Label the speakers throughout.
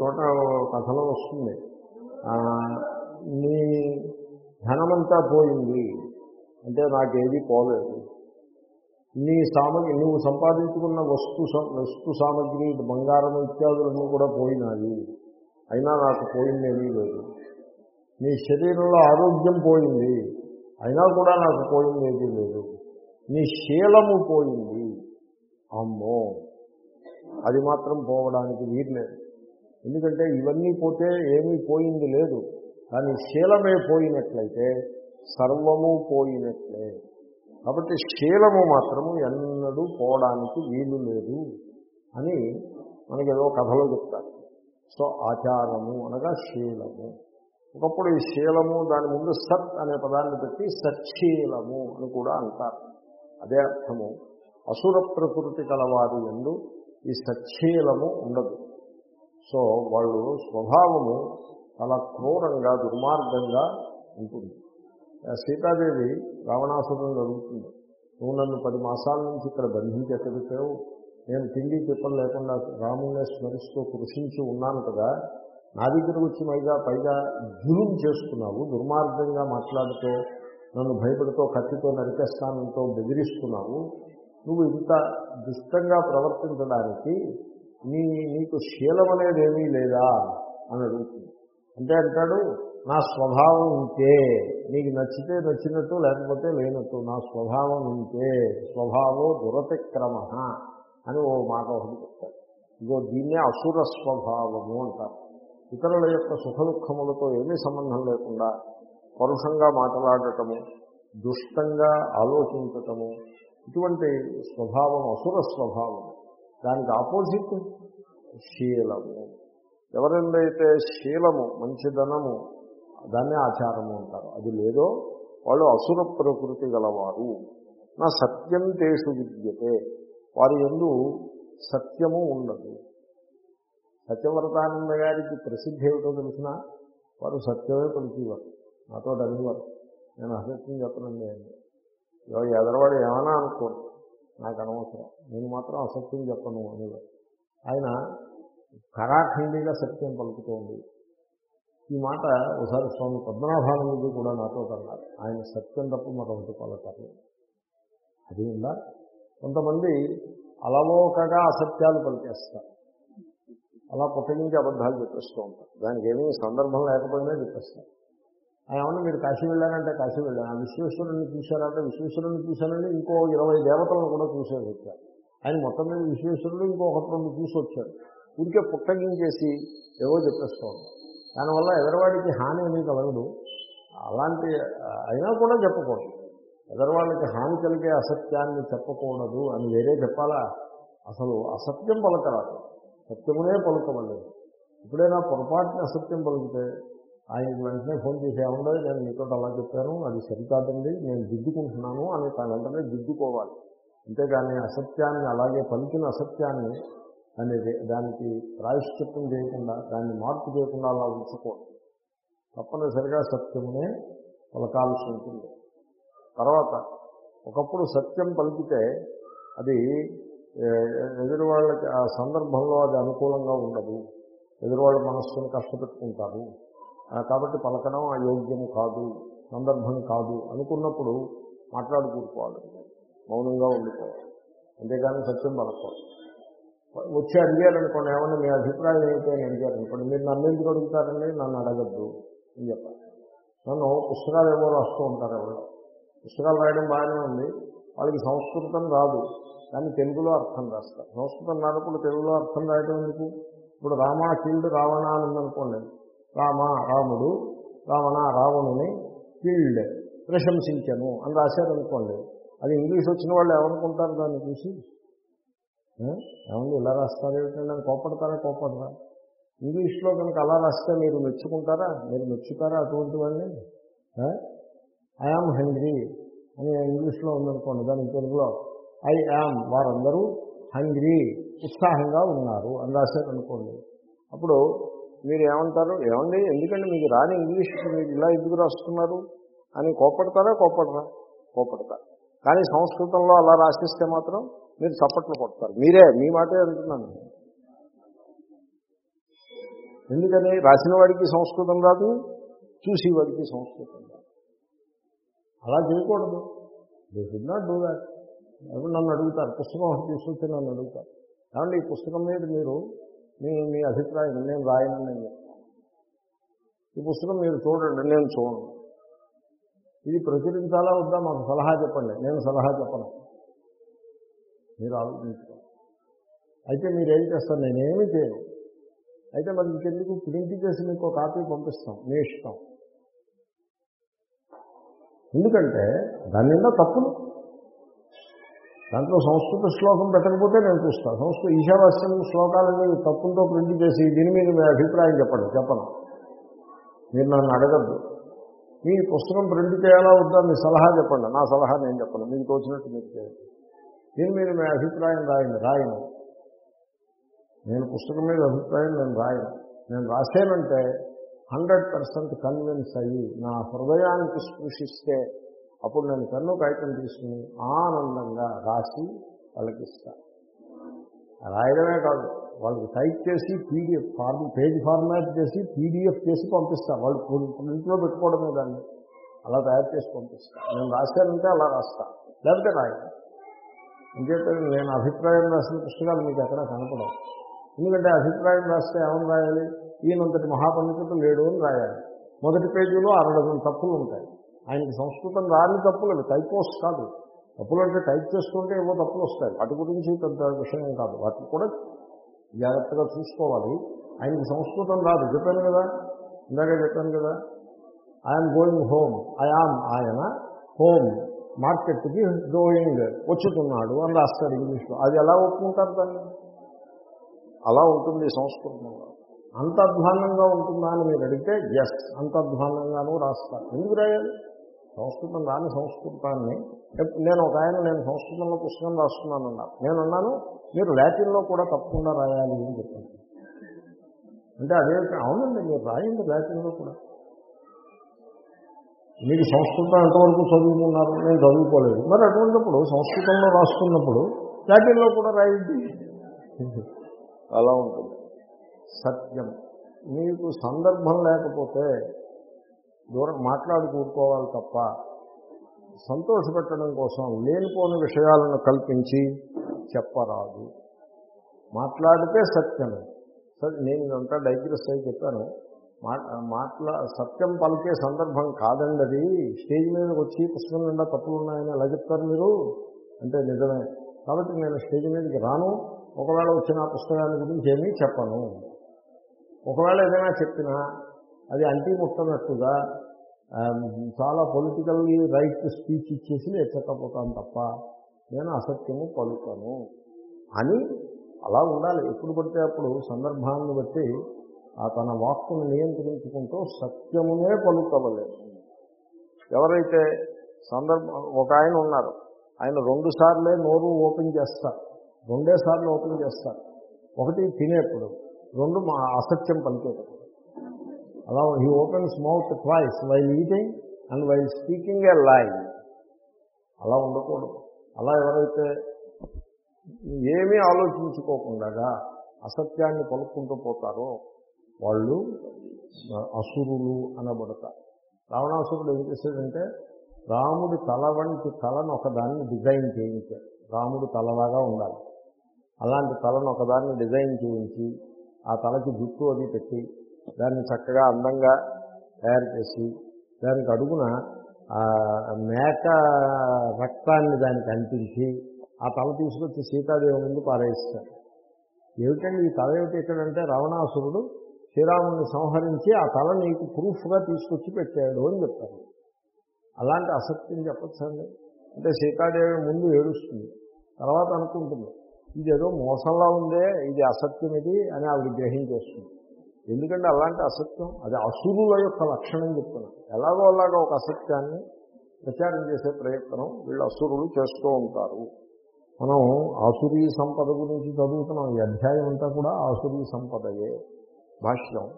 Speaker 1: చోట కథలో వస్తుంది. నీ ధనమంతా పోయింది. అంటే నాకేది పోలేదు. నీ సామగ్రి నువ్వు సంపాదించుకున్న వస్తు వస్తు సామగ్రి బంగారం ఇత్యాదులను కూడా పోయినాయి. అయినా నాకు పోయిందేమీ లేదు. నీ శరీరంలో ఆరోగ్యం పోయింది. అయినా కూడా నాకు పోయిందేమీ లేదు. నీ శీలము పోయింది. అమ్మో! అది మాత్రం పోవడానికి వీర్లేదు ఎందుకంటే ఇవన్నీ పోతే ఏమీ పోయింది లేదు. కానీ శీలమే పోయినట్లయితే సర్వము పోయినట్లే. కాబట్టి శీలము మాత్రము ఎన్నడూ పోవడానికి వీలు లేదు అని మనకి ఏదో కథలో చెప్తారు. సో ఆచారము అనగా శీలము. ఒకప్పుడు ఈ శీలము దాని ముందు సత్ అనే పదాన్ని పెట్టి సచ్చీలము అని కూడా అంటారు. అదే అర్థము. అసుర ప్రకృతి కలవారి ఎందు ఈ సచ్చీలము ఉండదు. సో వాళ్ళు స్వభావము చాలా క్రూరంగా దుర్మార్గంగా ఉంటుంది. సీతాదేవి రావణాసురుని అడుగుతుంది. నువ్వు నన్ను పది మాసాల నుంచి ఇక్కడ బంధించి ఎక్కడికావు నేను తిండి తిప్పలు లేకుండా రాముణ్ణి స్మరిస్తూ కృషించి ఉన్నాను కదా. నా దగ్గరకు వచ్చి పైగా పైగా జులుం చేసుకున్నావు దుర్మార్గంగా మాట్లాడుతూ నన్ను భయపడుతూ కత్తితో నరికేస్తానంతో బెదిరిస్తున్నావు. నువ్వు ఇంత దుష్టంగా ప్రవర్తించడానికి నీ నీకు శీలం అనేది ఏమీ లేదా? అని అడుగుతుంది. అంటే అంటాడు నా స్వభావం ఉంటే నీకు నచ్చితే నచ్చినట్టు లేకపోతే లేనట్టు. నా స్వభావం ఉంటే స్వభావం దురతిక్రమ అని ఓ మాట ఒకటి చెప్తాడు. ఇగో దీన్నే అసుర స్వభావము అంటారు. ఇతరుల యొక్క సుఖ దుఃఖములతో ఏమీ సంబంధం లేకుండా పరుషంగా మాట్లాడటము దుష్టంగా ఆలోచించటము ఇటువంటి స్వభావం అసుర స్వభావం దానికి ఆపోజిట్ శీలము. ఎవరెందైతే శీలము మంచిదనము దాన్నే ఆచారము అంటారు. అది లేదో వాళ్ళు అసుర ప్రకృతి గలవారు. నా సత్యం తేషు విద్యతే. వారి ఎందు సత్యము ఉండదు. సత్యవ్రతానంద గారికి ప్రసిద్ధి ఏమిటో తెలిసిన వారు సత్యమే పలికేవారు. నాతో అడిగివారు నేను అసత్యం చెప్పనండి. అని ఎవరు ఎదరవాడు ఏమైనా అనుకోరు. నాకు అనవసరం నేను మాత్రం అసత్యం చెప్పను అనేవారు ఆయన కరాఖండిగా సత్యం పలుకుతోంది. ఈ మాట ఒకసారి స్వామి పద్మనాభానందజీ కూడా నాతో అన్నారు. ఆయన సత్యం తప్ప మరొకటి పలకారు. అది ఉందా? కొంతమంది అలవోకగా అసత్యాలు పలికేస్తారు. అలా పుట్టగించి అబద్ధాలు చెప్పేస్తూ ఉంటారు. దానికి ఏమీ సందర్భం లేకపోయినా చెప్పేస్తారు. ఏమన్నా మీరు కాశీ వెళ్ళారంటే కాశీ వెళ్ళాను ఆ విశ్వేశ్వరుని చూశారంటే విశ్వేశ్వరుని చూశానండి. ఇంకో ఇరవై దేవతలను కూడా చూసేసి వచ్చారు ఆయన మొత్తం మీద విశ్వేశ్వరుడు ఇంకొకటి రెండు చూసి వచ్చారు ఊరికే పుట్టగించేసి ఏవో చెప్పేస్తూ ఉంటారు దానివల్ల ఎదరవాడికి హాని అనేది కలగదు. అలాంటి అయినా కూడా చెప్పకూడదు. ఎదరవాళ్ళకి హాని కలిగే అసత్యాన్ని చెప్పకూడదు అని వేరే చెప్పాలా? అసలు అసత్యం పలకరాదు. సత్యమునే పలుకవలేదు. ఎప్పుడైనా పొరపాటున అసత్యం పలికితే ఆయనకి వెంటనే ఫోన్ చేసి ఏముండదు నేను మీతో అలా చెప్పాను అది సరికాదండి నేను దిద్దుకుంటున్నాను అని తన వెంటనే దిద్దుకోవాలి. అంతేగాని అసత్యాన్ని అలాగే పలికిన అసత్యాన్ని దాన్ని దానికి ప్రాయశ్చిత్తం చేయకుండా దాన్ని మార్పు చేయకుండా అలా ఉంచకూడదు. తప్పనిసరిగా సత్యమునే పలకాల్సి ఉంటుంది. తర్వాత ఒకప్పుడు సత్యం పలికితే అది ఎదురు వాళ్ళకి ఆ సందర్భంలో అది అనుకూలంగా ఉండదు. ఎదురువాళ్ళ మనస్సును కష్టపెట్టుకుంటారు. కాబట్టి పలకడం అయోగ్యము కాదు సందర్భం కాదు అనుకున్నప్పుడు మాట్లాడుకూడుకోవాలి మౌనంగా ఉండిపోవాలి. అంతేగాని సత్యం పలకూడదు వచ్చి అడిగారనుకోండి ఏమన్నా మీ అభిప్రాయం ఏంటి అని అడిగారనుకోండి మీరు నన్ను ఎందుకు అడుగుతారండి? నన్ను అడగద్దు. అని చెప్పాలి నన్ను పుస్తకాలు ఏమో రాస్తూ ఉంటారు ఎవరు. పుస్తకాలు రాయడం బాగానే ఉంది. వాళ్ళకి సంస్కృతం రాదు. కానీ తెలుగులో అర్థం రాస్తారు. సంస్కృతం రానప్పుడు తెలుగులో అర్థం రాయడం ఎందుకు? ఇప్పుడు రామ కీల్డ్ రావణ అని ఉందనుకోండి. రామ రాముడు రావణ రావణుని ఫీల్డ్ ప్రశంసించను అని రాశారనుకోండి. అది ఇంగ్లీష్ వచ్చిన వాళ్ళు ఏమనుకుంటారు దాన్ని చూసి? ఏమండి ఇలా రాస్తారు అని కోపడతారా కోపడరా ఇంగ్లీష్లో కనుక అలా రాస్తే మీరు మెచ్చుకుంటారా? మీరు మెచ్చుతారా అటువంటి వాళ్ళని ఐ హంగ్రీ అని ఇంగ్లీష్లో ఉందనుకోండి దాని తెలుగులో. ఐ యామ్ వారందరూ హంగ్రీ ఉత్సాహంగా ఉన్నారు అని రాశారు అనుకోండి అప్పుడు మీరు ఏమంటారు ఏమండి? ఎందుకంటే మీకు రాని ఇంగ్లీష్ మీరు ఇలా ఎందుకు రాస్తున్నారు? అని కోపడతారా కోపడరా కోపడతారు కానీ సంస్కృతంలో అలా రాసిస్తే మాత్రం మీరు చప్పట్లు కొడతారు. మీరే మీ మాటే అంటున్నాను. ఎందుకని? రాసిన వాడికి సంస్కృతం రాదు చూసేవాడికి సంస్కృతం రాదు. అలా చేయకూడదు. They should not do that నన్ను అడుగుతారు? పుస్తకం తీసుకొచ్చి నన్ను అడుగుతారు. కాబట్టి ఈ పుస్తకం మీద మీరు మీ మీ అభిప్రాయం నేను రాయనని నేను చెప్తాను. ఈ పుస్తకం మీరు చూడండి నేను చూడను. ఇది ప్రచురించాలా వద్దా? మాకు సలహా చెప్పండి. నేను సలహా చెప్పను. మీరు ఆలోచించుకోండి. అయితే మీరేం చేస్తారు? నేనేమి చేయను. అయితే మరి ఇంకెందుకు? ప్రింట్ చేసి మీకు కాపీ పంపిస్తాం. మీ ఇష్టం. ఎందుకంటే దాని నిండా తప్పులు. దాంట్లో సంస్కృత శ్లోకం పెట్టకపోతే నేను చూస్తాను సంస్కృత ఈశావాస్యం శ్లోకాలని తప్పులతో ప్రింట్ చేసి దీని మీద మీ అభిప్రాయం చెప్పండి చెప్పను. మీరు నన్ను అడగద్దు. మీ పుస్తకం ప్రింట్ చేయాలా వద్దా మీ సలహా చెప్పండి. నా సలహా నేను చెప్పను. మీకు తోచినట్టు మీరు చేయండి. దీని మీద మీ అభిప్రాయం రాయండి రాయను. నేను పుస్తకం మీద అభిప్రాయం నేను రాయను. నేను రాశానంటే హండ్రెడ్ పర్సెంట్ కన్విన్స్ అయ్యి నా హృదయానికి స్పృశిస్తే అప్పుడు నేను కన్ను కాగితం తీసుకుని ఆనందంగా రాసి వాళ్ళకి ఇస్తాను రాయడమే కాదు వాళ్ళకి టైప్ చేసి పీడిఎఫ్ ఫార్మ్ పేజ్ ఫార్మాట్ చేసి పీడిఎఫ్ చేసి పంపిస్తాను వాళ్ళు ఇంట్లో పెట్టుకోవడమే దాన్ని. అలా తయారు చేసి పంపిస్తాను నేను రాశానంటే అలా రాస్తా. లేకపోతే రాయను. ఎందుకంటే నేను అభిప్రాయం రాసిన పుస్తకాలు మీకు ఎక్కడ కనపడవు. ఎందుకంటే అభిప్రాయం రాస్తే ఏమని రాయాలి? ఈయనంతటి మహాపండితుడు లేడు అని రాయాలి. మొదటి పేజీలో అరడజన్ తప్పులు ఉంటాయి. ఆయనకి సంస్కృతం రాని తప్పులేదు టైపోస్ కాదు. తప్పులు అంటే టైప్ చేసుకుంటే ఏవో తప్పులు వస్తాయి. వాటి గురించి పెద్ద విషయం కాదు. వాటిని కూడా జాగ్రత్తగా చూసుకోవాలి. ఆయనకి సంస్కృతం రాదు. చెప్పాను కదా? ఇందాక చెప్పాను కదా? I'm going home I am ఆయన హోమ్ మార్కెట్కి గోయింగ్ వచ్చుతున్నాడు అని రాస్తాడు ఇంగ్లీష్లో. అది ఎలా ఒప్పుకుంటారు దాన్ని? అలా ఉంటుంది సంస్కృతంలో అంత అధ్వానంగా ఉంటుందా అని మీరు అడిగితే ఎస్ అంత అధ్వానంగానూ రాస్తారు. ఎందుకు రాయాలి? సంస్కృతం రాని సంస్కృతాన్ని నేను ఒక ఆయన నేను సంస్కృతంలో పుస్తకం రాస్తున్నాను అన్నారు నేను అన్నాను మీరు లాటిన్లో కూడా తప్పకుండా రాయాలి అని చెప్పాను అంటే అదే అవునండి మీరు రాయండి లాటిన్లో కూడా. మీకు సంస్కృతం ఎంతవరకు చదువుకున్నారు నేను చదువుకోలేదు. మరి అటువంటిప్పుడు సంస్కృతంలో రాస్తున్నప్పుడు లాటిన్లో కూడా రాయండి. అలా ఉంటుంది. సత్యం. మీకు సందర్భం లేకపోతే దూరం మాట్లాడుకోవాలి తప్ప సంతోషపెట్టడం కోసం లేనిపోని విషయాలను కల్పించి చెప్పరాదు. మాట్లాడితే సత్యమే సరే నేను ఇదంతా డైగ్రెస్ అయి చెప్పాను. మాట్లా సత్యం పలికే సందర్భం కాదండి అది. స్టేజ్ మీదకి వచ్చి పుస్తకం నిండా తప్పులు ఉన్నాయని ఎలా చెప్తారు మీరు? అంటే నిజమే. కాబట్టి నేను స్టేజ్ మీదకి రాను. ఒకవేళ వచ్చిన పుస్తకాన్ని గురించి ఏమీ చెప్పను. ఒకవేళ ఏదైనా చెప్పినా అది అంటీ ముట్టనట్టుగా Um, చాలా పొలిటికల్లీ రైట్ స్పీచ్ ఇచ్చేసి ఎచ్చకపోతాను తప్ప నేను అసత్యము పలుకను అని అలా ఉండాలి. ఎప్పుడు పడితే అప్పుడు సందర్భాన్ని బట్టి ఆ తన వాక్కును నియంత్రించుకుంటూ సత్యమునే పలుకవలేదు. ఎవరైతే సందర్భం ఒక ఆయన ఉన్నారు. ఆయన రెండు సార్లే నోరు ఓపెన్ చేస్తారు రెండే సార్లు ఓపెన్ చేస్తారు ఒకటి తినేప్పుడు రెండు మా అసత్యం పలికేటప్పుడు. అలా he opens mouth twice while eating and while speaking a live అలా ఉండకూడదు. అలా ఎవరైతే ఏమీ ఆలోచించుకోకుండా అసత్యాన్ని పలుకుంటూ పోతారో వాళ్ళు అసురులు అనబడతారు. రావణాసురుడు ఏం చేశాడంటే రాముడి తల వంటి తలను ఒకదాన్ని డిజైన్ చేయించాడు. రాముడు తలలాగా ఉండాలి. అలాంటి తలను ఒకదాన్ని డిజైన్ చేయించి ఆ తలకి జుట్టు అది పెట్టి దాన్ని చక్కగా అందంగా తయారు చేసి దానికి అడుగున మేక రక్తాన్ని దానికి అంటించి ఆ తల తీసుకొచ్చి సీతాదేవి ముందు పారేయిస్తారు ఏమిటండి ఈ తల ఏమిటి ఎక్కడంటే రావణాసురుడు శ్రీరాముని సంహరించి ఆ తల నీకు ప్రూఫ్గా తీసుకొచ్చి పెట్టాడు అని చెప్తారు. అలాంటి అసత్యం చెప్పచ్చండి అంటే సీతాదేవి ముందు ఏడుస్తుంది తర్వాత అనుకుంటుంది ఇది ఏదో మోసంలా ఉందే ఇది అసత్యం ఇది అని ఆవిడ గ్రహించేస్తుంది. ఎందుకంటే అలాంటి అసత్యం అది అసురుల యొక్క లక్షణం చెప్తున్నాను ఎలాగో అలాగో ఒక అసత్యాన్ని ప్రచారం చేసే ప్రయత్నం వీళ్ళు అసురులు చేస్తూ ఉంటారు. మనం ఆసురీ సంపద గురించి చదువుతున్నాం. ఈ అధ్యాయం అంతా కూడా ఆసురీ సంపదయే. భాష్యం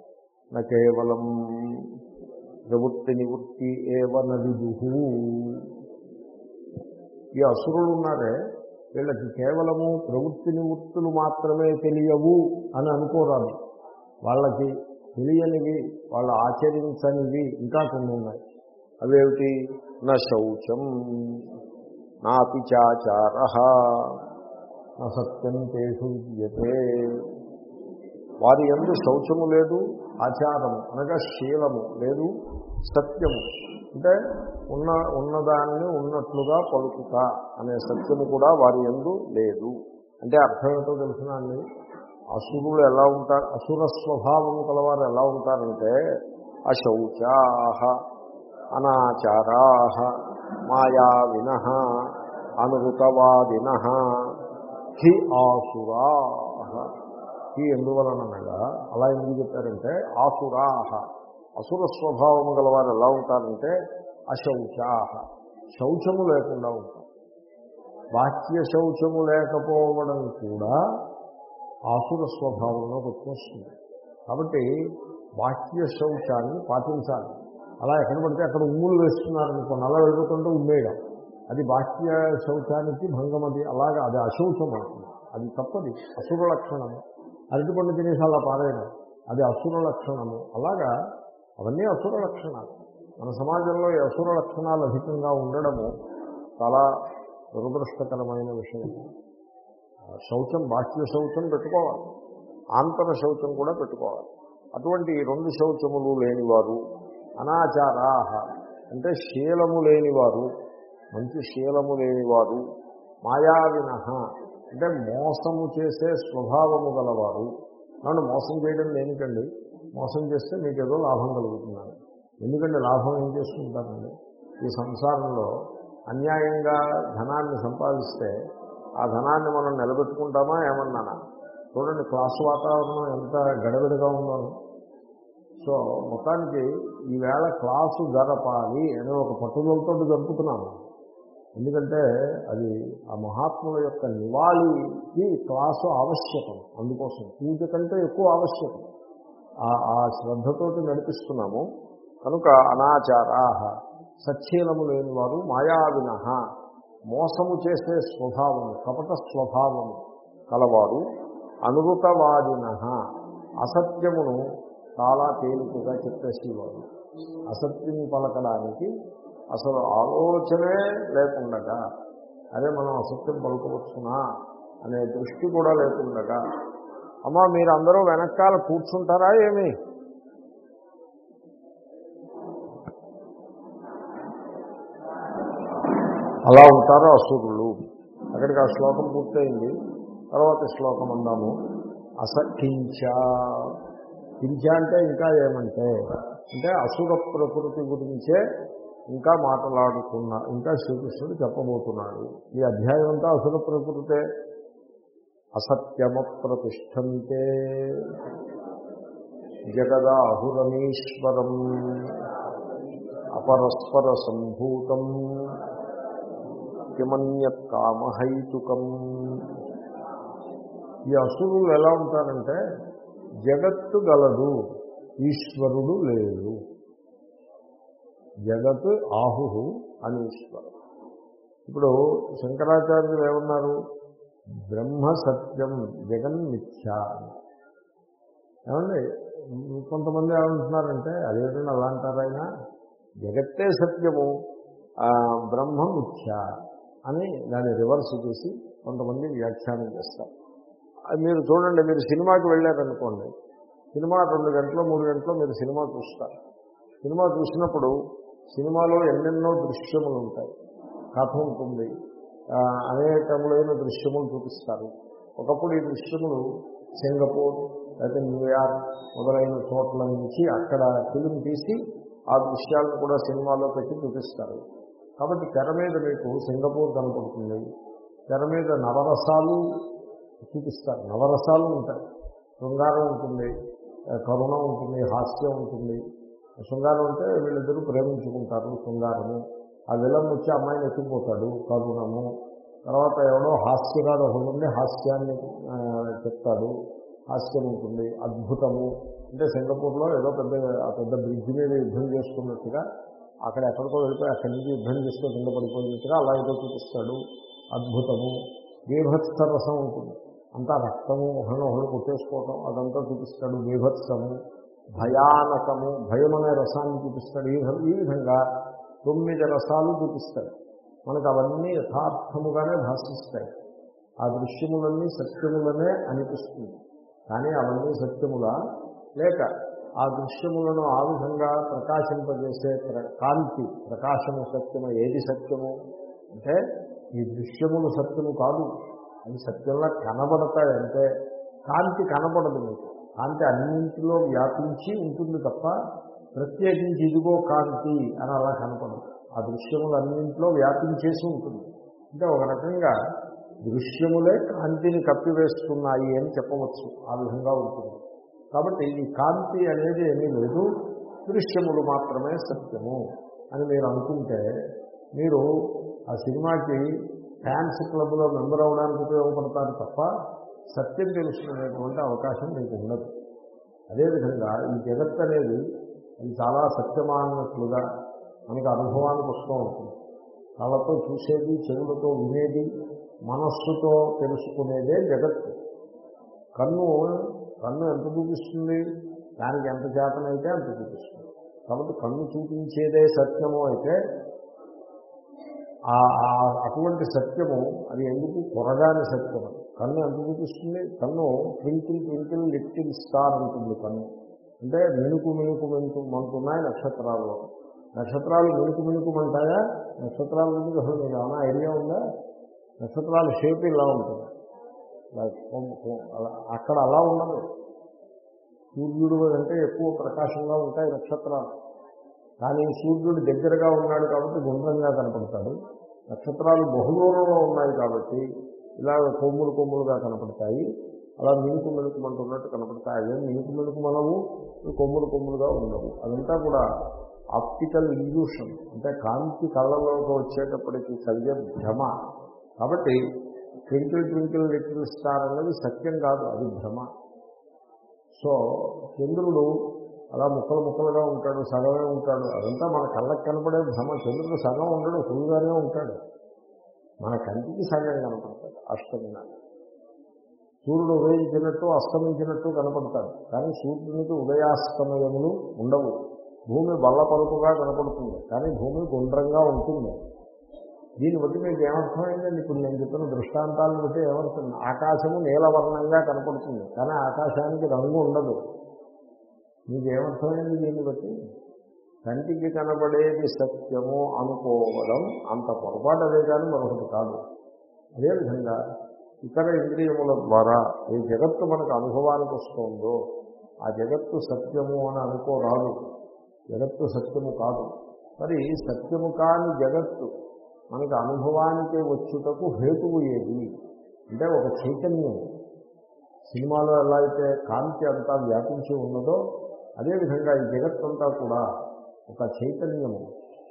Speaker 1: నా కేవలం ప్రవృత్తి నివృత్తి ఏవ నవిదుహు ఈ అసురులు ఉన్నారే వీళ్ళకి కేవలము ప్రవృత్తి నివృత్తులు మాత్రమే తెలియవు అని అనుకోరాదు. వాళ్ళకి తెలియనివి వాళ్ళు ఆచరించనివి ఇంకా కొన్ని ఉన్నాయి. అవేమిటి? నా శౌచం నాపి చాచార నా సత్యం తేషు విద్యతే వారి ఎందు శౌచము లేదు ఆచారము అనగా శీలము లేదు సత్యము. అంటే ఉన్న ఉన్నదాన్ని ఉన్నట్లుగా పలుకుతా అనే సత్యము కూడా వారి ఎందు లేదు. అంటే అర్థం ఏంటో తెలిసిన అండి? అసురులు ఎలా ఉంటారు? అసుర స్వభావం కలవారు ఎలా ఉంటారంటే అశౌచాహ మాయా మాయావిన అనురుతవాదిన హి ఆసురాహ. హి ఎందువలనగా అలా ఎందుకు చెప్పారంటే ఆసురాహ. అసుర స్వభావం గలవారు ఎలా ఉంటారంటే అశౌచాహ. శౌచము లేకుండా ఉంటారు. బాహ్య శౌచము లేకపోవడం కూడా ఆసుర స్వభావంలోకి వచ్చేస్తుంది కాబట్టి వాక్య శౌచాన్ని పాటించాలి. అలా ఎక్కడ పడితే అక్కడ ఉమ్ములు వేస్తున్నారనుకోండి అలా వెళ్ళకుండా ఉమ్మేయడం. అది వాక్య శౌచానికి భంగం అది. అలాగా అది అశౌచం అవుతుంది. అది తప్పది. అసుర లక్షణము. అరటిపండు తినేసి అలా పారేయడం. అది అసుర లక్షణము. అలాగా అవన్నీ అసుర లక్షణాలు. మన సమాజంలో ఈ అసుర లక్షణాలు అధికంగా ఉండడము చాలా దురదృష్టకరమైన విషయం. శౌచం బాహ్య శౌచం పెట్టుకోవాలి. ఆంతర శౌచం కూడా పెట్టుకోవాలి. అటువంటి రెండు శౌచములు లేనివారు అనాచారాహ. అంటే శీలము లేనివారు మంచి శీలము లేనివారు మాయావిన అంటే మోసము చేసే స్వభావము గలవారు. నన్ను మోసం చేయడం దేనికండి మోసం చేస్తే మీకు ఏదో లాభం కలుగుతున్నాను ఎందుకంటే లాభం ఏం చేసుకుంటారండి ఈ సంసారంలో అన్యాయంగా ధనాన్ని సంపాదిస్తే ఆ ధనాన్ని మనం నిలబెట్టుకుంటామా ఏమన్నానా? చూడండి క్లాస్ వాతావరణం ఎంత గడబిడగా ఉందో. సో మొత్తానికి ఈవేళ క్లాసు జరపాలి అనే ఒక పట్టుదలతో జరుపుతున్నాను ఎందుకంటే అది ఆ మహాత్ముల యొక్క నివాళికి క్లాసు ఆవశ్యకం. అందుకోసం పూజ కంటే ఎక్కువ ఆవశ్యకం. ఆ శ్రద్ధతోటి నడిపిస్తున్నాము. కనుక అనాచారా సచ్చీలము లేని వారు మాయావిన మోసము చేసే స్వభావము కపట స్వభావము కలవారు అనురుతవాదిన అసత్యమును చాలా తేలికగా చెప్పేసేవాడు. అసత్యం పలకడానికి అసలు ఆలోచనే లేకుండగా అదే మనం అసత్యం పలుకోవచ్చునా అనే దృష్టి కూడా లేకుండగా అమ్మా మీరందరూ వెనకాల కూర్చుంటారా ఏమి? అలా ఉంటారు అసురులు. అక్కడికి ఆ శ్లోకం పూర్తయింది. తర్వాత శ్లోకం అందాము. అసకించ. కించ అంటే ఇంకా ఏమంటే అంటే అసుర ప్రకృతి గురించే ఇంకా మాట్లాడుతున్నా ఇంకా శ్రీకృష్ణుడు చెప్పబోతున్నాడు. ఈ అధ్యాయం అంతా అసుర ప్రకృతే. అసత్యమ ప్రతిష్టంతే జగదాహురమీశ్వరం. అపరస్పర సంభూతం. కిమన్యత్ కామహైతుకం ఈ అసురులు ఎలా ఉంటారంటే జగత్తు గలదు ఈశ్వరుడు లేడు. జగత్ ఆహు అని ఈశ్వరుడు. ఇప్పుడు శంకరాచార్యులు ఏమన్నారు? బ్రహ్మ సత్యం జగన్ మిథ్య. ఏమండి? కొంతమంది ఏమంటున్నారంటే అదేంటంటే అలా అంటారైనా జగత్తే సత్యము బ్రహ్మ మిథ్య. అని దాన్ని రివర్స్ చేసి కొంతమంది వ్యాఖ్యానం చేస్తారు. మీరు చూడండి మీరు సినిమాకి వెళ్ళారనుకోండి సినిమా రెండు గంటలు మూడు గంటలు మీరు సినిమా చూస్తారు. సినిమా చూసినప్పుడు సినిమాలో ఎన్నెన్నో దృశ్యములు ఉంటాయి. కథ ఉంటుంది. అనేకములైన దృశ్యములు చూపిస్తారు. ఒకప్పుడు ఈ దృశ్యములు సింగపూర్ లేకపోతే న్యూయార్క్ మొదలైన చోట్ల నుంచి అక్కడ ఫిలిం తీసి ఆ దృశ్యాలను కూడా సినిమాలో పెట్టి చూపిస్తారు. కాబట్టి తెర మీద మీకు సింగపూర్ కనపడుతుంది. తెర మీద నవరసాలు చూపిస్తారు. నవరసాలు ఉంటాయి. శృంగారం ఉంటుంది. కరుణ ఉంటుంది. హాస్యం ఉంటుంది. శృంగారం అంటే వీళ్ళిద్దరూ ప్రేమించుకుంటారు శృంగారము. ఆ విలం వచ్చి అమ్మాయిని ఎక్కిపోతాడు కరుణము. తర్వాత ఎవడో హాస్యగాడు ఒకటి హాస్యాన్ని చెప్తాడు. హాస్యం ఉంటుంది. అద్భుతము. అంటే సింగపూర్లో ఏదో పెద్ద ఆ పెద్ద బ్రిడ్జ్ మీద యుద్ధం చేసుకున్నట్టుగా అక్కడ ఎక్కడికో వెళ్ళిపోయి అక్కడి నుంచి యుద్ధం చేస్తూ కింద పడిపోయినట్టుగా అలా ఏదో చూపిస్తాడు. అద్భుతము. బీభత్సరసం ఉంటుంది. అంతా రక్తము ఒకళ్ళు ఒకళ్ళు కొట్టేసుకోవటం అదంతా చూపిస్తాడు బీభత్సము భయానకము. భయం అనే రసాన్ని చూపిస్తాడు. ఈ ఈ విధంగా తొమ్మిది రసాలు చూపిస్తాడు. మనకు అవన్నీ యథార్థముగానే భాషిస్తాయి. ఆ దృశ్యములన్నీ సత్యములనే అనిపిస్తుంది. కానీ అవన్నీ సత్యములా? లేక ఆ దృశ్యములను ఆ విధంగా ప్రకాశింపజేసే ప్ర- కాంతి ప్రకాశము సత్యము ఏది సత్యము? అంటే ఈ దృశ్యములు సత్యము కాదు. అవి సత్యంలా కనబడతాయంటే కాంతి కనబడదు మీకు. కాంతి అన్నింటిలో వ్యాపించి ఉంటుంది తప్ప ప్రత్యేకించి ఇదిగో కాంతి అని అలా కనపడదు. ఆ దృశ్యములన్నింటిలో వ్యాపించేసి ఉంటుంది. అంటే ఒక రకంగా దృశ్యములే కాంతిని కప్పివేస్తున్నాయి అని చెప్పవచ్చు. ఆ విధంగా ఉంటుంది. కాబట్టి ఈ కాంతి అనేది ఏమీ లేదు. దృశ్యములు మాత్రమే సత్యము అని మీరు అనుకుంటే మీరు ఆ సినిమాకి ఫ్యాన్స్ క్లబ్లో మెంబర్ అవడానికి ఉపయోగపడతారు తప్ప సత్యం తెలుసుకునేటువంటి అవకాశం మీకు ఉండదు. అదేవిధంగా ఈ జగత్ అనేది అది చాలా సత్యమా అన్నట్లుగా మనకు అనుభవానికి వస్తూ ఉంటుంది. కళ్ళతో చూసేది చెవులతో వినేది మనస్సుతో తెలుసుకునేదే జగత్తు. కన్ను కన్ను ఎంత చూపిస్తుంది? దానికి ఎంత చేతనైతే అంత చూపిస్తుంది. కాబట్టి కన్ను చూపించేదే సత్యము అయితే ఆ- అటువంటి సత్యము అది ఎందుకు కొరగాని సత్యం కన్ను ఎంత చూపిస్తుంది? కన్ను ట్వింకిల్ ట్వింకిల్ లిఫ్టింగ్ స్టార్ ఉంటుంది కన్ను. అంటే మినుకు మినుకు మినుకు మంటున్నాయి నక్షత్రాలు నక్షత్రాలు మినుకు మినుకు మంటాయా నక్షత్రాల గురించి అసలు మీకు ఏమైనా ఐడియా ఉందా? నక్షత్రాల షేప్ ఇలా ఉంటుంది. అలా అక్కడ అలా ఉండదు. సూర్యుడు అంటే ఎక్కువ ప్రకాశంగా ఉంటాయి నక్షత్రాలు. కానీ సూర్యుడు దగ్గరగా ఉన్నాడు కాబట్టి గుండ్రంగా కనపడతాడు. నక్షత్రాలు బహుదూరంలో ఉన్నాయి కాబట్టి ఇలా కొమ్ములు కొమ్ములుగా కనపడతాయి. అలా మినుకు మినుకుమంటున్నట్టు కనపడతాయి. అదే మినుకు మినుకు మనము కొమ్ములు కొమ్ములుగా ఉండవు. అదంతా కూడా ఆప్టికల్ ఇల్యూషన్. అంటే కాంతి కళ్ళలోకి వచ్చేటప్పటికి కలిగే భ్రమ. కాబట్టి ట్వింకిల్ ట్వింకిల్ లిటిల్ స్టార్ అనేది సత్యం కాదు అది భ్రమ. సో చంద్రుడు అలా ముక్కలు ముక్కలుగా ఉంటాడు సగమే ఉంటాడు అదంతా మన కళ్ళకి కనపడే భ్రమ. చంద్రుడు సగం ఉండడు ఫుల్గానే ఉంటాడు. మన కంటికి సగం కనపడతాడు అష్టమినాడు సూర్యుడు ఉదయించినట్టు అస్తమించినట్టు కనపడతాడు కానీ సూర్యునికి ఉదయాస్తమయములు ఉండవు. భూమి బల్లపలుపుగా కనపడుతుంది కానీ భూమి గుండ్రంగా ఉంటుంది. దీన్ని బట్టి మీకు ఏమర్థమైందండి ఇప్పుడు నేను చెప్పిన దృష్టాంతాలను బట్టి ఏమర్థం? ఆకాశము నీలవర్ణంగా కనపడుతుంది కానీ ఆకాశానికి రంగు ఉండదు. మీకు ఏమర్థమైంది దీన్ని బట్టి? కంటికి కనబడేది సత్యము అనుకోవడం అంత పొరపాటు అదే కానీ మరొకటి కాదు. అదేవిధంగా ఇతర ఇంద్రియముల ద్వారా ఏ జగత్తు మనకు అనుభవానికి వస్తుందో ఆ జగత్తు సత్యము అని అనుకోరాదు. జగత్తు సత్యము కాదు. మరి సత్యము కాని జగత్తు మనకి అనుభవానికి వచ్చుటకు హేతువు ఏది? అంటే ఒక చైతన్యం. సినిమాలో ఎలా అయితే కాంతి అంతా వ్యాపించి ఉన్నదో అదేవిధంగా ఈ జగత్తంతా కూడా ఒక చైతన్యము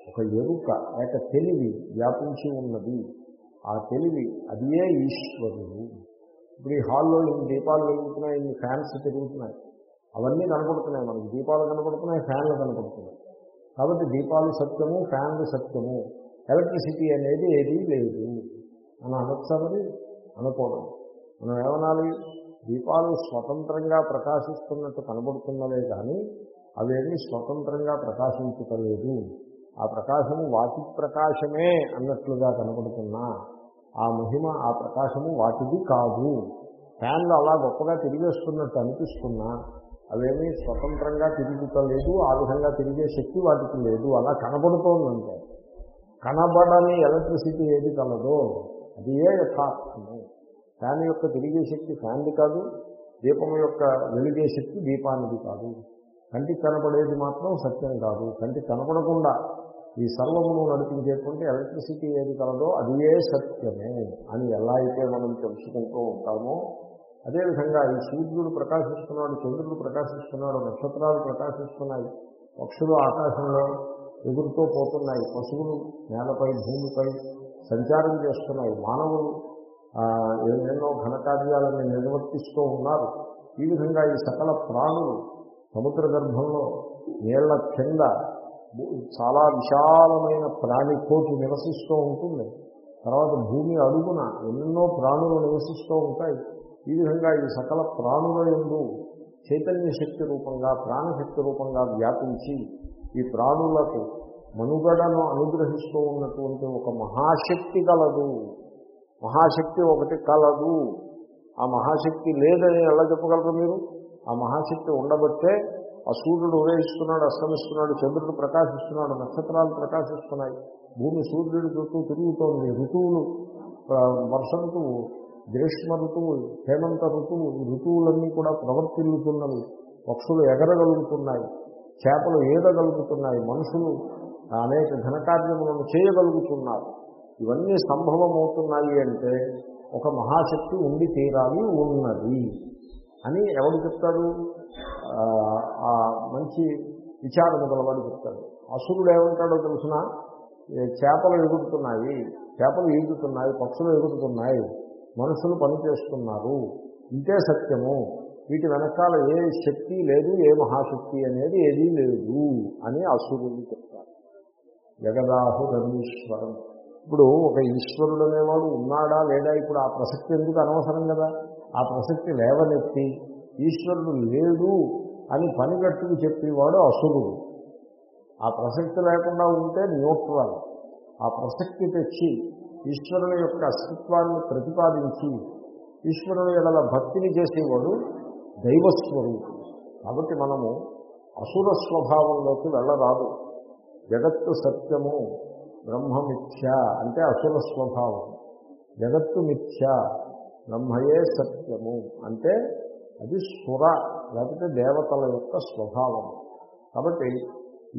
Speaker 1: ఒక ఎరుక లేక తెలివి వ్యాపించి ఉన్నది. ఆ తెలివి అదే ఈశ్వరుడు. ఇప్పుడు ఈ హాల్లో ఇన్ని దీపాలు వెలుగుతున్నాయి ఇన్ని ఫ్యాన్స్ తిరుగుతున్నాయి. అవన్నీ కనపడుతున్నాయి మనకి. దీపాలు కనపడుతున్నాయి ఫ్యాన్లు కనపడుతున్నాయి. కాబట్టి దీపాలు సత్యము ఫ్యాన్లు సత్యము. ఎలక్ట్రిసిటీ అనేది ఏదీ లేదు. అని అనొచ్చా అనుకోవడం. మనం ఏమనాలి? దీపాలు స్వతంత్రంగా ప్రకాశిస్తున్నట్టు కనబడుతున్నవే కానీ అవేమీ స్వతంత్రంగా ప్రకాశించటలేదు. ఆ ప్రకాశము వాటి ప్రకాశమే అన్నట్లుగా కనబడుతున్నా ఆ మహిమ ఆ ప్రకాశము వాటిది కాదు. ఫ్యాన్లు అలా గొప్పగా తిరిగేస్తున్నట్టు అనిపిస్తున్నా అవేమీ స్వతంత్రంగా తిరుగుతలేదు ఆ విధంగా తిరిగే శక్తి వాటికి లేదు అలా కనబడుతోందంటే. కనబడని ఎలక్ట్రిసిటీ ఏది కలదో అది ఏ యథార్థము. ఫ్యాన్ యొక్క తిరిగే శక్తి ఫ్యాన్ది కాదు దీపం యొక్క వెలిగే శక్తి దీపానిది కాదు. కంటికి కనపడేది మాత్రం సత్యం కాదు. కంటికి కనపడకుండా ఈ సర్వమును నడిపించేటువంటి ఎలక్ట్రిసిటీ ఏది కలదో అది ఏ సత్యమే అని ఎలా అయితే మనం తెలుసుకుంటూ ఉంటామో అదేవిధంగా ఈ సూర్యుడు ప్రకాశిస్తున్నాడు చంద్రుడు ప్రకాశిస్తున్నాడు నక్షత్రాలు ప్రకాశిస్తున్నాయి పక్షులు ఆకాశంలో ఎగురుతో పోతున్నాయి. పశువులు నేలపై భూమిపై సంచారం చేస్తున్నాయి. మానవులు ఎన్నెన్నో ఘనకార్యాలను నిర్వర్తిస్తూ ఉన్నారు. ఈ విధంగా ఈ సకల ప్రాణులు సముద్ర గర్భంలో నీళ్ళ కింద చాలా విశాలమైన ప్రాణికోటి నివసిస్తూ ఉంటుంది. తర్వాత భూమి అడుగున ఎన్నో ప్రాణులు నివసిస్తూ ఉంటాయి. ఈ విధంగా ఈ సకల ప్రాణుల ఎందు చైతన్య శక్తి రూపంగా ప్రాణశక్తి రూపంగా వ్యాపించి ఈ ప్రాణులకు మనుగడను అనుగ్రహిస్తూ ఉన్నటువంటి ఒక మహాశక్తి కలదు. మహాశక్తి ఒకటి కలదు. ఆ మహాశక్తి లేదని ఎలా చెప్పగలరు మీరు? ఆ మహాశక్తి ఉండబట్టే ఆ సూర్యుడు ఉదయిస్తున్నాడు అస్తమిస్తున్నాడు చంద్రుడు ప్రకాశిస్తున్నాడు నక్షత్రాలు ప్రకాశిస్తున్నాయి. భూమి సూర్యుడి చుట్టూ తిరుగుతోంది. ఋతువులు వర్ష ఋతువు గ్రీష్మ ఋతువు హేమంత ఋతువు ఋతువులన్నీ కూడా ప్రవర్తిల్లుతున్నవి. పక్షులు ఎగరగలుగుతున్నాయి. చేపలు ఈదగలుగుతున్నాయి మనుషులు అనేక ఘనకార్యములను చేయగలుగుతున్నారు. ఇవన్నీ సంభవమవుతున్నాయి అంటే ఒక మహాశక్తి ఉండి తీరాలి ఉన్నది అని ఎవడు చెప్తాడు? ఆ, మంచి విచారము గలవాడు చెప్తాడు. అసురుడు ఏమంటాడో తెలిసిన చేపలు ఎగురుతున్నాయి చేపలు ఈగుతున్నాయి పక్షులు ఎగురుతున్నాయి మనుషులు పనిచేస్తున్నారు. ఇంతే సత్యము. వీటి వెనకాల ఏ శక్తి లేదు ఏ మహాశక్తి అనేది ఏదీ లేదు అని అసురుడు చెప్తారు. జగదాహురమీశ్వరం ఇప్పుడు ఒక ఈశ్వరుడు అనేవాడు ఉన్నాడా లేడా ఇప్పుడు ఆ ప్రసక్తి ఎందుకు అనవసరం కదా? ఆ ప్రసక్తి లేవనెత్తి ఈశ్వరుడు లేడు అని పనిగట్టుకు చెప్పేవాడు అసురుడు. ఆ ప్రసక్తి లేకుండా ఉంటే న్యూట్రల్. ఆ ప్రసక్తి తెచ్చి ఈశ్వరుని యొక్క అస్తిత్వాన్ని ప్రతిపాదించి ఈశ్వరుని ఎడల భక్తిని చేసేవాడు దైవస్వరూపుడు కాబట్టి మనము అసుర స్వభావంలోకి వెళ్ళరాదు. జగత్తు సత్యము బ్రహ్మమిథ్య అంటే అసుర స్వభావం. జగత్తు మిథ్య బ్రహ్మయే సత్యము అంటే అది సుర లేకపోతే దేవతల యొక్క స్వభావం. కాబట్టి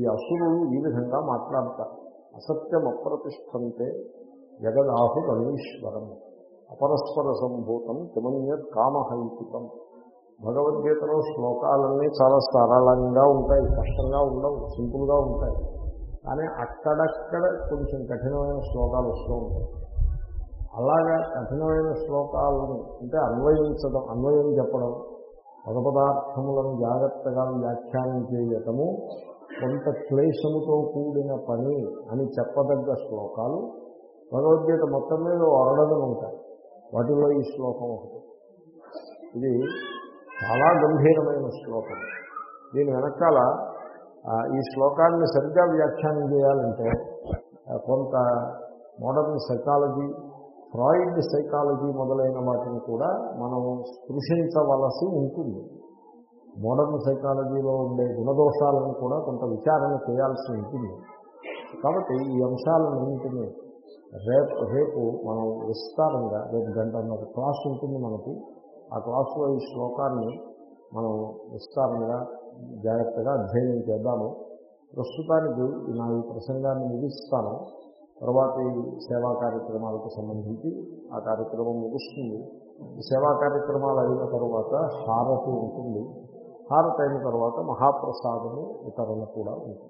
Speaker 1: ఈ అసురులు ఈ విధంగా మాట్లాడతారు. అసత్యం అప్రతిష్టంతే జగదాహు గణీశ్వరం అపరస్పర సంభూతం కిమన్యత్ కామహైతికం భగవద్గీతలో శ్లోకాలన్నీ చాలా సరళంగా ఉంటాయి కష్టంగా ఉండవు సింపుల్గా ఉంటాయి. కానీ అక్కడక్కడ కొంచెం కఠినమైన శ్లోకాలు వస్తూ ఉంటాయి. అలాగా కఠినమైన శ్లోకాలను అంటే అన్వయించడం అన్వయం చెప్పడం పదపదార్థములను జాగ్రత్తగా వ్యాఖ్యానం చేయటము కొంత క్లేశముతో కూడిన పని అని చెప్పదగ్గ శ్లోకాలు భగవద్గీత మొత్తం మీద అరడగలు ఉంటాయి వాటిలో ఈ శ్లోకం ఒకటి. ఇది చాలా గంభీరమైన శ్లోకం. దీని వెనకాల ఈ శ్లోకాన్ని సరిగ్గా వ్యాఖ్యానం చేయాలంటే కొంత మోడర్న్ సైకాలజీ ఫ్రాయిడ్ సైకాలజీ మొదలైన వాటిని కూడా మనం స్పృశించవలసి ఉంటుంది. మోడర్న్ సైకాలజీలో ఉండే గుణదోషాలను కూడా కొంత విచారణ చేయాల్సి ఉంటుంది. కాబట్టి ఈ అంశాలన్నింటినీ రేపు రేపు మనం విస్తారంగా రేపు గంటన్నర క్లాస్ ఉంటుంది మనకి ఆ క్లాసులో ఈ శ్లోకాన్ని మనం విస్తారంగా జాగ్రత్తగా అధ్యయనం చేద్దాము. ప్రస్తుతానికి నా ఈ ప్రసంగాన్ని ముగిస్తాను. తర్వాత ఈ సేవా కార్యక్రమాలకు సంబంధించి ఆ కార్యక్రమం ముగుస్తుంది. ఈ సేవా కార్యక్రమాలు అయిన తర్వాత హారతి ఉంటుంది. హారతి అయిన తర్వాత మహాప్రసాదము ఇతరులు కూడా ఉంటుంది.